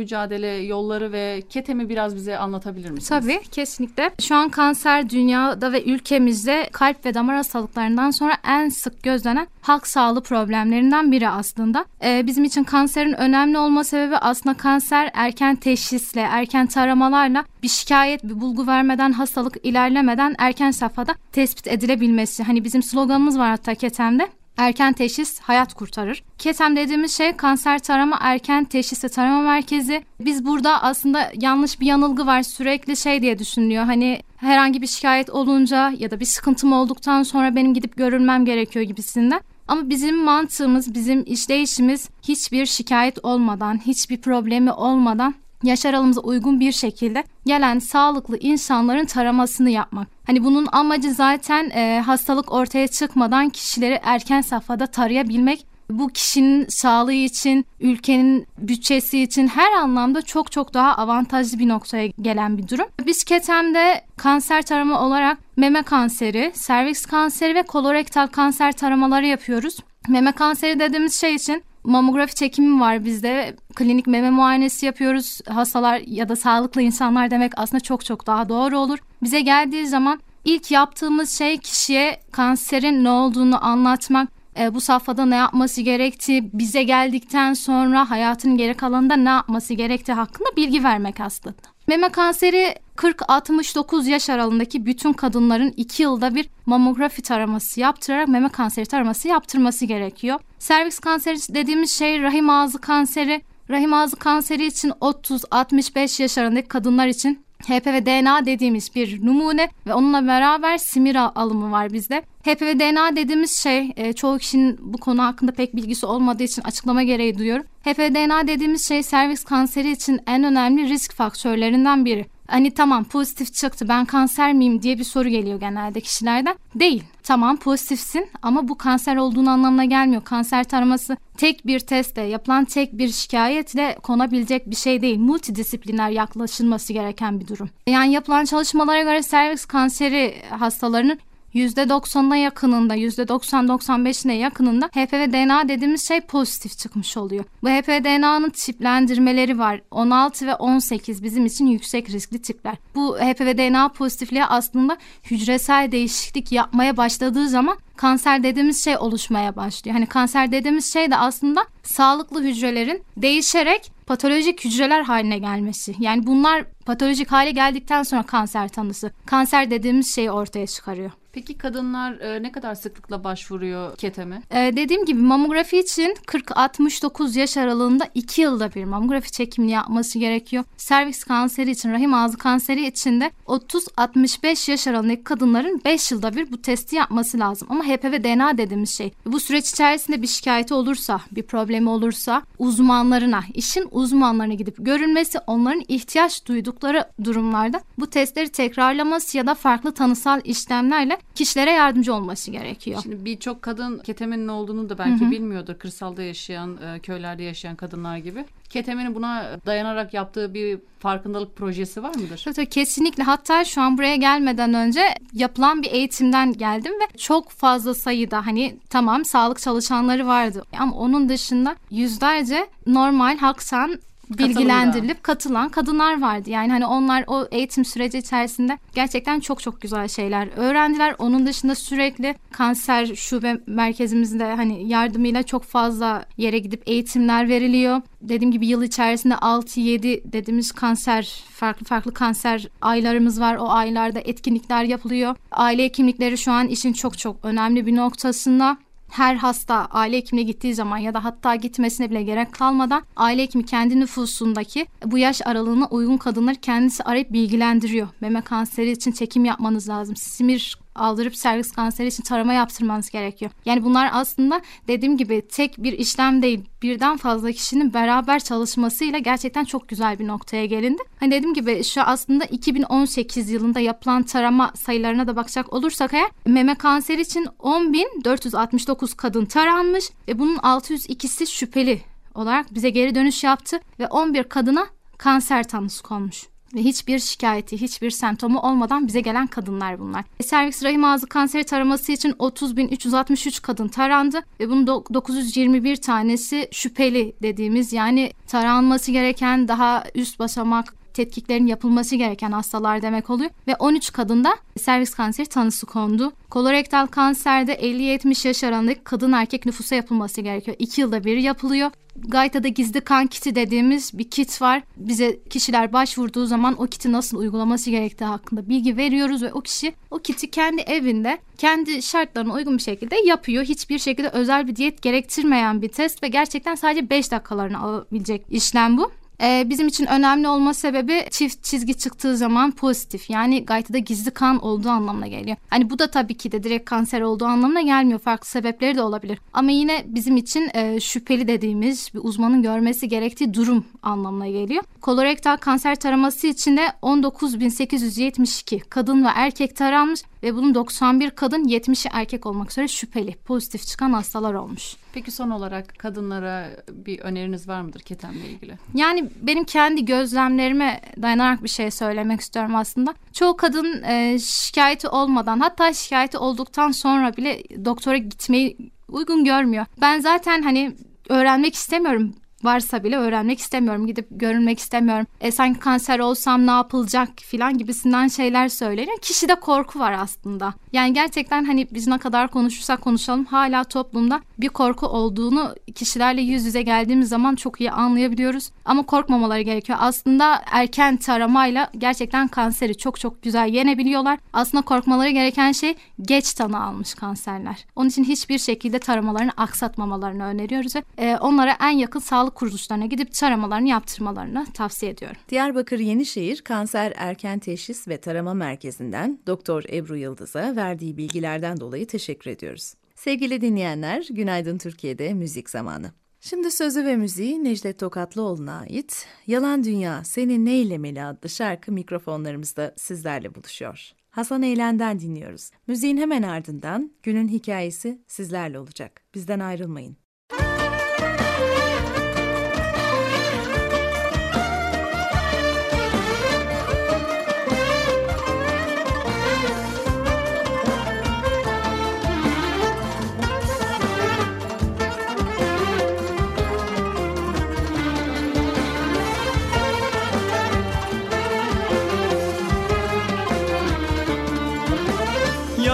mücadele yolları ve ketemi biraz bize anlatabilir misiniz? Tabii kesinlikle. Şu an kanser dünyada ve ülkemizde kalp ve damar hastalıklarından sonra en sık gözlenen halk sağlığı problemlerinden biri aslında. Ee, bizim için kanserin önemli olma sebebi aslında kanser erken teşhisle, erken taramalarla bir şikayet, bir bulgu vermeden, hastalık ilerlemeden erken safhada tespit edilebilmesi. Hani bizim sloganımız var hatta Ketem'de. Erken teşhis hayat kurtarır. KETEM dediğimiz şey kanser tarama erken teşhis ve tarama merkezi. Biz burada aslında yanlış bir yanılgı var. Sürekli şey diye düşünülüyor. Hani herhangi bir şikayet olunca ya da bir sıkıntım olduktan sonra benim gidip görülmem gerekiyor gibisinden. Ama bizim mantığımız, bizim işleyişimiz hiçbir şikayet olmadan, hiçbir problemi olmadan yaş aralığımıza uygun bir şekilde gelen sağlıklı insanların taramasını yapmak. Hani bunun amacı zaten e, hastalık ortaya çıkmadan kişileri erken safhada tarayabilmek. Bu kişinin sağlığı için, ülkenin bütçesi için her anlamda çok çok daha avantajlı bir noktaya gelen bir durum. Biz Ketem'de kanser tarama olarak meme kanseri, serviks kanseri ve kolorektal kanser taramaları yapıyoruz. Meme kanseri dediğimiz şey için mamografi çekimi var bizde. Klinik meme muayenesi yapıyoruz. Hastalar ya da sağlıklı insanlar demek aslında çok çok daha doğru olur. Bize geldiği zaman ilk yaptığımız şey kişiye kanserin ne olduğunu anlatmak, e, bu safhada ne yapması gerektiği, bize geldikten sonra hayatın geri kalanında ne yapması gerektiği hakkında bilgi vermek aslında. Meme kanseri 40-69 yaş aralığındaki bütün kadınların 2 yılda bir mamografi taraması yaptırarak meme kanseri taraması yaptırması gerekiyor. Serviks kanseri dediğimiz şey rahim ağzı kanseri. Rahim ağzı kanseri için 30-65 yaş arasındaki kadınlar için HPV DNA dediğimiz bir numune ve onunla beraber simir alımı var bizde. HPV DNA dediğimiz şey e, çoğu kişinin bu konu hakkında pek bilgisi olmadığı için açıklama gereği duyuyorum. HPV DNA dediğimiz şey servis kanseri için en önemli risk faktörlerinden biri. Hani tamam pozitif çıktı ben kanser miyim diye bir soru geliyor genelde kişilerden. Değil. Tamam pozitifsin ama bu kanser olduğun anlamına gelmiyor. Kanser taraması tek bir testte yapılan tek bir şikayetle konabilecek bir şey değil. Multidisipliner yaklaşılması gereken bir durum. Yani yapılan çalışmalara göre servis kanseri hastalarının %90'a yakınında, %90-95'ine yakınında HPV DNA dediğimiz şey pozitif çıkmış oluyor. Bu HPV DNA'nın tiplendirmeleri var. 16 ve 18 bizim için yüksek riskli tipler. Bu HPV DNA pozitifliği aslında hücresel değişiklik yapmaya başladığı zaman kanser dediğimiz şey oluşmaya başlıyor. Hani kanser dediğimiz şey de aslında sağlıklı hücrelerin değişerek patolojik hücreler haline gelmesi. Yani bunlar patolojik hale geldikten sonra kanser tanısı. Kanser dediğimiz şeyi ortaya çıkarıyor. Peki kadınlar e, ne kadar sıklıkla başvuruyor keteme? Ee, dediğim gibi mamografi için 40-69 yaş aralığında 2 yılda bir mamografi çekimini yapması gerekiyor. Serviks kanseri için, rahim ağzı kanseri için de 30-65 yaş aralığındaki kadınların 5 yılda bir bu testi yapması lazım. Ama HPV DNA dediğimiz şey. Bu süreç içerisinde bir şikayeti olursa, bir problemi olursa uzmanlarına, işin uzmanlarına gidip görülmesi, onların ihtiyaç duydukları durumlarda bu testleri tekrarlaması ya da farklı tanısal işlemlerle kişilere yardımcı olması gerekiyor. Şimdi birçok kadın ketemenin ne olduğunu da belki Hı-hı. bilmiyordur. Kırsalda yaşayan, e, köylerde yaşayan kadınlar gibi. Ketemenin buna dayanarak yaptığı bir farkındalık projesi var mıdır? Tabii, tabii kesinlikle. Hatta şu an buraya gelmeden önce yapılan bir eğitimden geldim ve çok fazla sayıda hani tamam sağlık çalışanları vardı ama onun dışında yüzlerce normal halksan bilgilendirilip katılan kadınlar vardı. Yani hani onlar o eğitim süreci içerisinde gerçekten çok çok güzel şeyler öğrendiler. Onun dışında sürekli kanser şube merkezimizde hani yardımıyla çok fazla yere gidip eğitimler veriliyor. Dediğim gibi yıl içerisinde 6-7 dediğimiz kanser farklı farklı kanser aylarımız var. O aylarda etkinlikler yapılıyor. Aile hekimlikleri şu an işin çok çok önemli bir noktasında her hasta aile hekimine gittiği zaman ya da hatta gitmesine bile gerek kalmadan aile hekimi kendi nüfusundaki bu yaş aralığına uygun kadınları kendisi arayıp bilgilendiriyor. Meme kanseri için çekim yapmanız lazım. Simir aldırıp servis kanseri için tarama yaptırmanız gerekiyor. Yani bunlar aslında dediğim gibi tek bir işlem değil birden fazla kişinin beraber çalışmasıyla gerçekten çok güzel bir noktaya gelindi. Hani dediğim gibi şu aslında 2018 yılında yapılan tarama sayılarına da bakacak olursak eğer meme kanseri için 10.469 kadın taranmış ve bunun 602'si şüpheli olarak bize geri dönüş yaptı ve 11 kadına kanser tanısı konmuş. Ve hiçbir şikayeti, hiçbir semptomu olmadan bize gelen kadınlar bunlar. E, serviks rahim ağzı kanseri taraması için 30.363 kadın tarandı ve bunun 921 tanesi şüpheli dediğimiz yani taranması gereken daha üst basamak tetkiklerin yapılması gereken hastalar demek oluyor. Ve 13 kadında servis kanseri tanısı kondu. Kolorektal kanserde 50-70 yaş aralığındaki kadın erkek nüfusa yapılması gerekiyor. 2 yılda bir yapılıyor. Gayta'da gizli kan kiti dediğimiz bir kit var. Bize kişiler başvurduğu zaman o kiti nasıl uygulaması gerektiği hakkında bilgi veriyoruz ve o kişi o kiti kendi evinde kendi şartlarına uygun bir şekilde yapıyor. Hiçbir şekilde özel bir diyet gerektirmeyen bir test ve gerçekten sadece 5 dakikalarını alabilecek işlem bu. Ee, bizim için önemli olma sebebi çift çizgi çıktığı zaman pozitif. Yani gaytada gizli kan olduğu anlamına geliyor. Hani bu da tabii ki de direkt kanser olduğu anlamına gelmiyor. Farklı sebepleri de olabilir. Ama yine bizim için e, şüpheli dediğimiz bir uzmanın görmesi gerektiği durum anlamına geliyor. Kolorektal kanser taraması için de 19.872 kadın ve erkek taranmış ve bunun 91 kadın 70'i erkek olmak üzere şüpheli pozitif çıkan hastalar olmuş. Peki son olarak kadınlara bir öneriniz var mıdır ketemle ilgili? Yani benim kendi gözlemlerime dayanarak bir şey söylemek istiyorum aslında. Çoğu kadın e, şikayeti olmadan hatta şikayeti olduktan sonra bile doktora gitmeyi uygun görmüyor. Ben zaten hani öğrenmek istemiyorum varsa bile öğrenmek istemiyorum. Gidip görünmek istemiyorum. E sanki kanser olsam ne yapılacak filan gibisinden şeyler söyleniyor. Kişide korku var aslında. Yani gerçekten hani biz ne kadar konuşursak konuşalım hala toplumda bir korku olduğunu kişilerle yüz yüze geldiğimiz zaman çok iyi anlayabiliyoruz. Ama korkmamaları gerekiyor. Aslında erken taramayla gerçekten kanseri çok çok güzel yenebiliyorlar. Aslında korkmaları gereken şey geç tanı almış kanserler. Onun için hiçbir şekilde taramalarını aksatmamalarını öneriyoruz ve onlara en yakın sağlık kuruluşlarına gidip taramalarını yaptırmalarını tavsiye ediyorum. Diyarbakır Yenişehir Kanser Erken Teşhis ve Tarama Merkezi'nden Doktor Ebru Yıldız'a verdiği bilgilerden dolayı teşekkür ediyoruz. Sevgili dinleyenler, Günaydın Türkiye'de müzik zamanı. Şimdi sözü ve müziği Necdet Tokatlıoğlu'na ait Yalan Dünya Seni Neylemeli adlı şarkı mikrofonlarımızda sizlerle buluşuyor. Hasan Eğlen'den dinliyoruz. Müziğin hemen ardından günün hikayesi sizlerle olacak. Bizden ayrılmayın.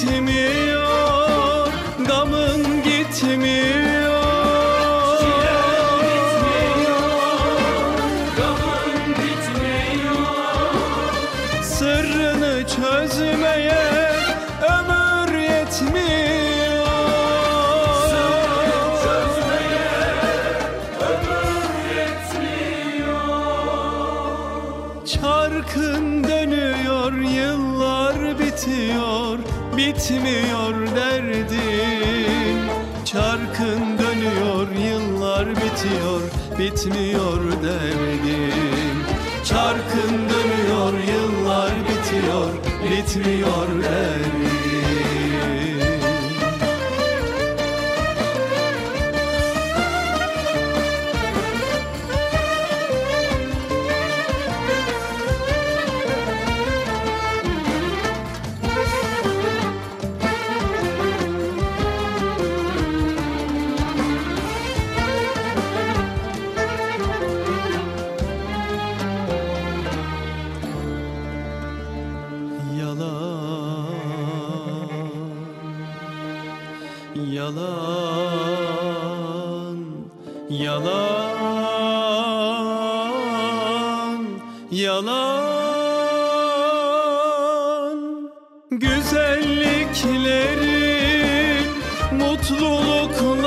Çilen bitmiyor derdin. Çarkın dönüyor, yıllar bitiyor, bitmiyor derdin. Yalan Güzelliklerin, mutlulukların,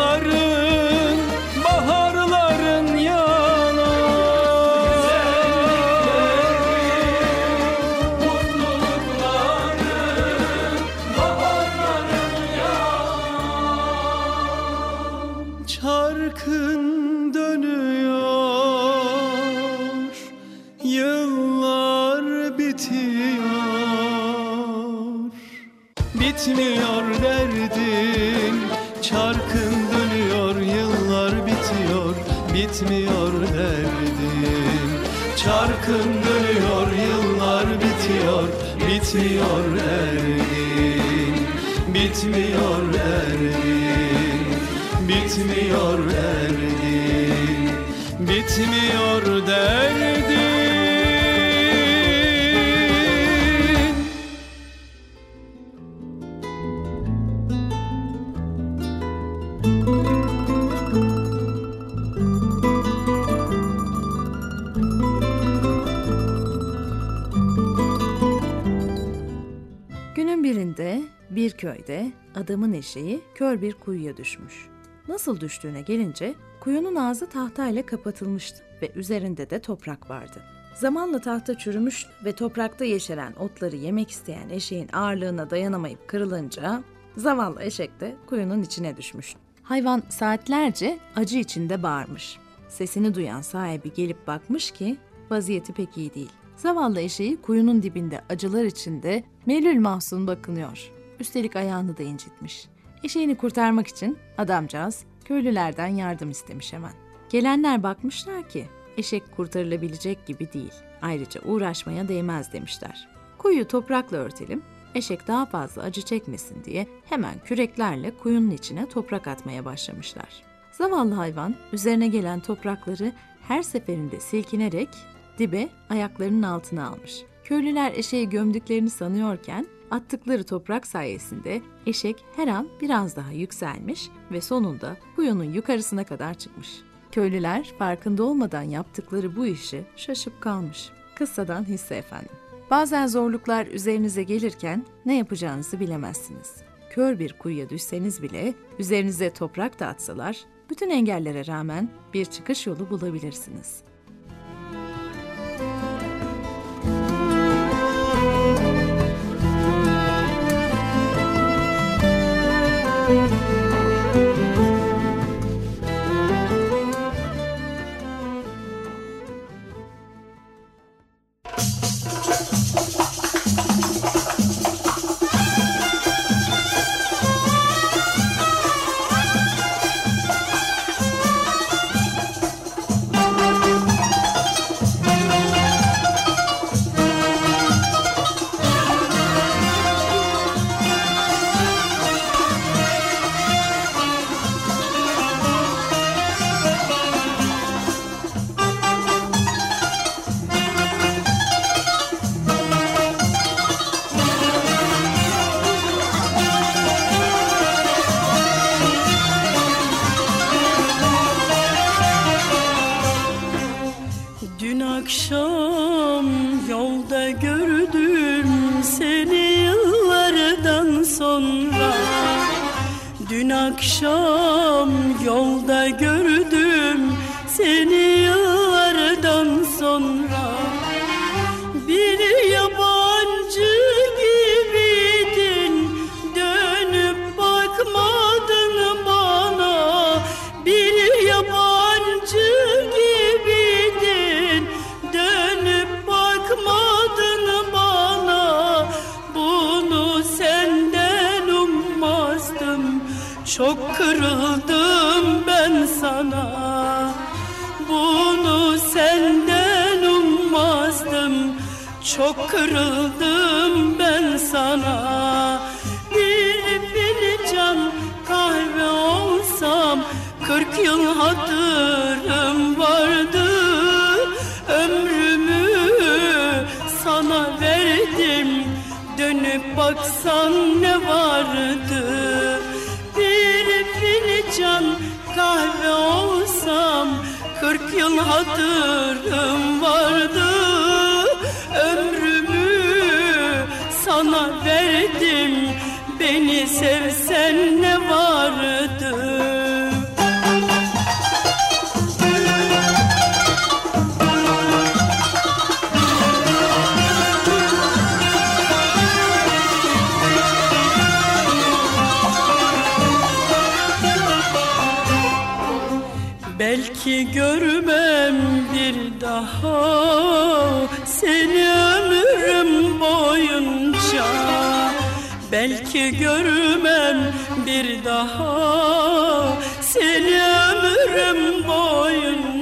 dönüyor yıllar bitiyor bitmiyor derdin Çarkın dönüyor yıllar bitiyor bitmiyor derdin Bitmiyor derdin bitmiyor derdin bitmiyor derdin Birinde bir köyde adamın eşeği kör bir kuyuya düşmüş. Nasıl düştüğüne gelince kuyunun ağzı tahtayla kapatılmıştı ve üzerinde de toprak vardı. Zamanla tahta çürümüş ve toprakta yeşeren otları yemek isteyen eşeğin ağırlığına dayanamayıp kırılınca zavallı eşek de kuyunun içine düşmüş. Hayvan saatlerce acı içinde bağırmış. Sesini duyan sahibi gelip bakmış ki vaziyeti pek iyi değil. Zavallı eşeği kuyunun dibinde acılar içinde melül mahzun bakınıyor. Üstelik ayağını da incitmiş. Eşeğini kurtarmak için adamcağız köylülerden yardım istemiş hemen. Gelenler bakmışlar ki eşek kurtarılabilecek gibi değil. Ayrıca uğraşmaya değmez demişler. Kuyu toprakla örtelim, eşek daha fazla acı çekmesin diye hemen küreklerle kuyunun içine toprak atmaya başlamışlar. Zavallı hayvan üzerine gelen toprakları her seferinde silkinerek dibe ayaklarının altına almış. Köylüler eşeği gömdüklerini sanıyorken attıkları toprak sayesinde eşek her an biraz daha yükselmiş ve sonunda kuyunun yukarısına kadar çıkmış. Köylüler farkında olmadan yaptıkları bu işi şaşıp kalmış. Kıssadan hisse efendim. Bazen zorluklar üzerinize gelirken ne yapacağınızı bilemezsiniz. Kör bir kuyuya düşseniz bile üzerinize toprak da atsalar bütün engellere rağmen bir çıkış yolu bulabilirsiniz. Kırıldım ben sana. Bir fincan kahve olsam Kırk yıl hatırım vardı. Ömrümü sana verdim. Dönüp baksan ne vardı? Bir fincan kahve olsam Kırk yıl hatırım Belki görmem bir daha seni ömrüm boyunca. Belki görmem bir daha seni ömrüm boyunca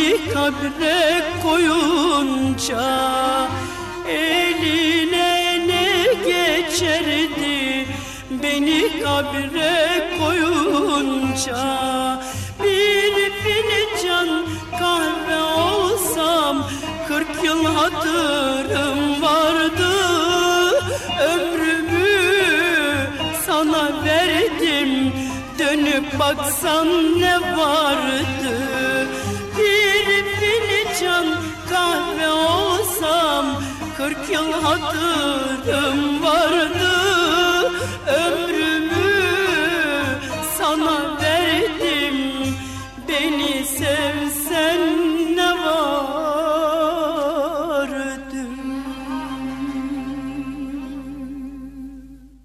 beni kabre koyunca Eline ne geçerdi? Beni kabre koyunca Bir fincan kahve olsam kırk yıl hatırım vardı. Ömrümü sana verdim Dönüp baksan ne vardı fincan kahve olsam Kırk yıl hatırım vardı. Ömrümü sana verdim Beni sevsen ne vardı?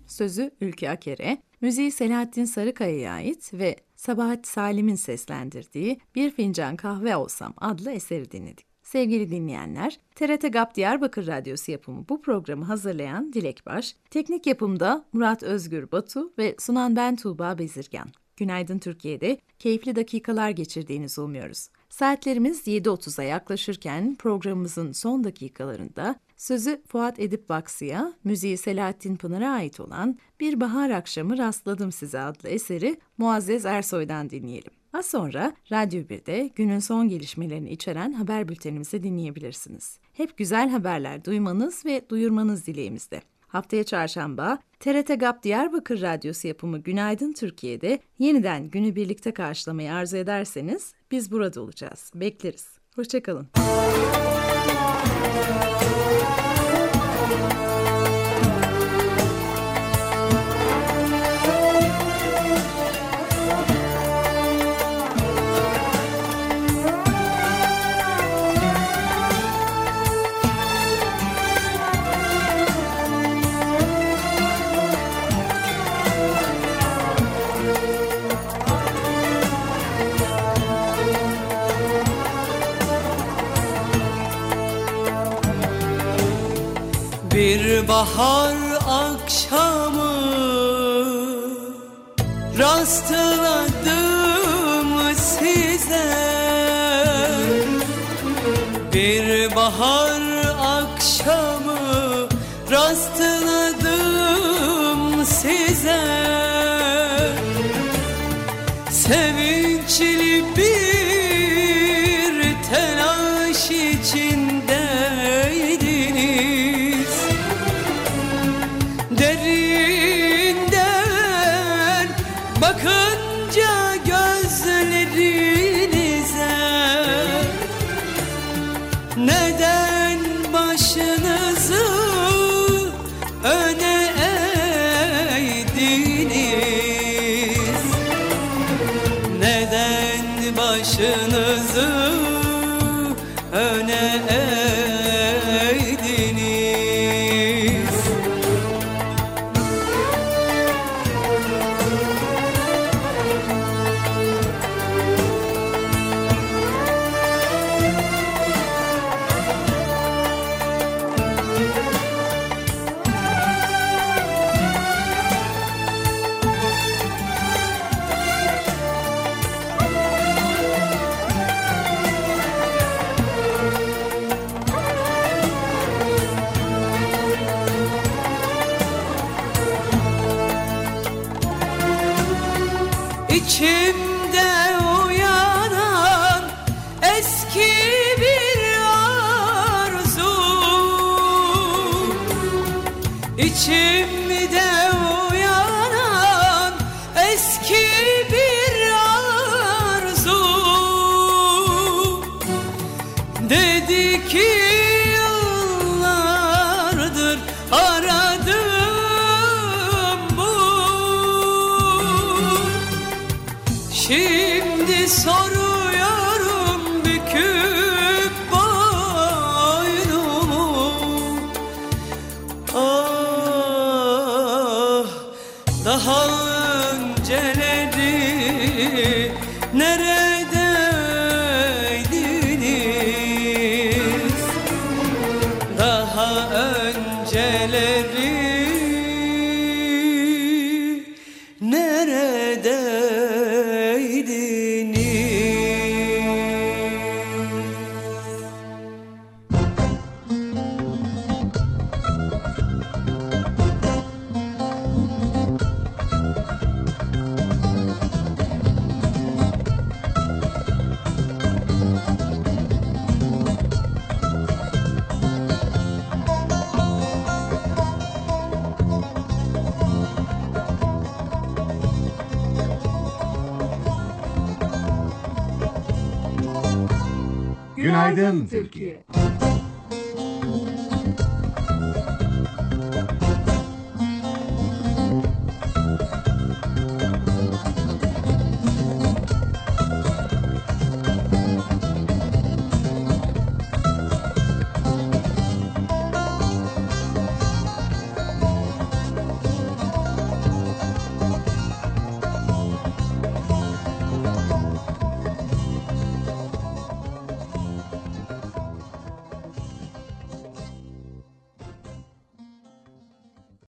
Sözü Ülke Aker'e, müziği Selahattin Sarıkaya'ya ait ve Sabahat Salim'in seslendirdiği Bir Fincan Kahve Olsam adlı eseri dinledik. Sevgili dinleyenler, TRT GAP Diyarbakır Radyosu yapımı bu programı hazırlayan Dilek Baş, teknik yapımda Murat Özgür Batu ve sunan ben Tuğba Bezirgan. Günaydın Türkiye'de keyifli dakikalar geçirdiğinizi umuyoruz. Saatlerimiz 7.30'a yaklaşırken programımızın son dakikalarında sözü Fuat Edip Baksı'ya, müziği Selahattin Pınar'a ait olan Bir Bahar Akşamı Rastladım Size adlı eseri Muazzez Ersoy'dan dinleyelim. Az sonra Radyo 1'de günün son gelişmelerini içeren haber bültenimizi dinleyebilirsiniz. Hep güzel haberler duymanız ve duyurmanız dileğimizde. Haftaya çarşamba TRT GAP Diyarbakır Radyosu yapımı Günaydın Türkiye'de yeniden günü birlikte karşılamayı arzu ederseniz biz burada olacağız. Bekleriz. Hoşçakalın. Bir bahar akşamı rastladım İçimde önceleri Günaydın Türkiye.